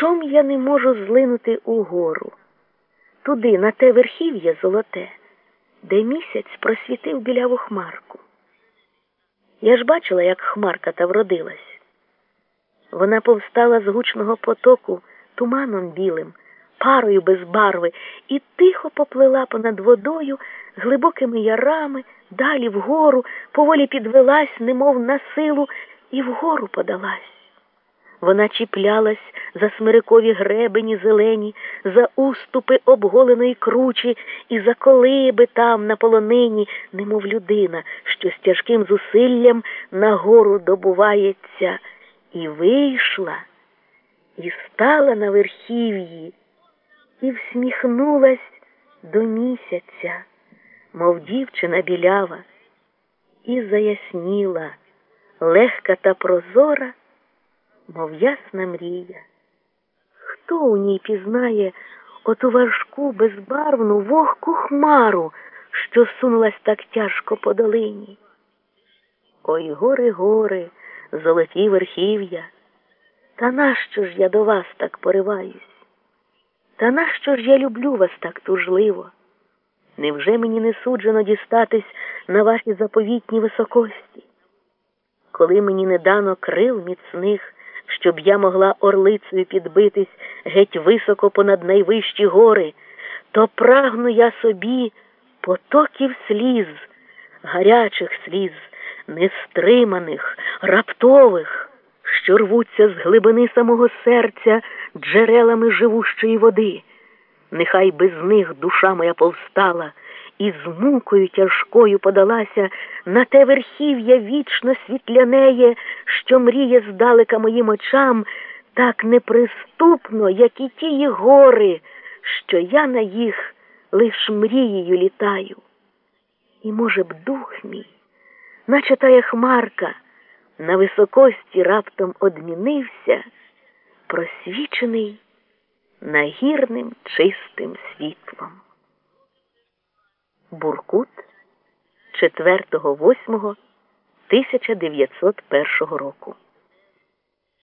чом я не можу злинути угору, туди, на те верхів'я золоте, де місяць просвітив біляву хмарку. Я ж бачила, як хмарка та вродилась. Вона повстала з гучного потоку туманом білим, парою без барви, і тихо поплила понад водою глибокими ярами, далі вгору, поволі підвелась, немов на силу, і вгору подалась. Вона чіплялась за смирикові гребені зелені, за уступи обголеної кручі і за колиби там на полонині, немов людина, що з тяжким зусиллям нагору добувається, і вийшла, і стала на верхів'ї, і всміхнулась до місяця, мов дівчина білява, і заясніла, легка та прозора мов ясна мрія. Хто у ній пізнає оту важку, безбарвну вогку хмару, що сунулась так тяжко по долині? Ой гори, гори, золоті верхів'я, та нащо ж я до вас так пориваюсь? Та нащо ж я люблю вас так тужливо? Невже мені не суджено дістатись на ваші заповітні високості? Коли мені не дано крил міцних, щоб я могла орлицею підбитись геть високо понад найвищі гори, то прагну я собі потоків сліз, гарячих сліз, нестриманих, раптових, що рвуться з глибини самого серця джерелами живущої води. Нехай без них душа моя повстала і з мукою тяжкою подалася на те верхів'я вічно світлянеє, що мріє здалека моїм очам, так неприступно, як і тії гори, що я на їх лиш мрією літаю. І, може б, дух мій, наче тая хмарка, на високості раптом одмінився, просвічений нагірним чистим світлом. Буркут 4.8.1901 року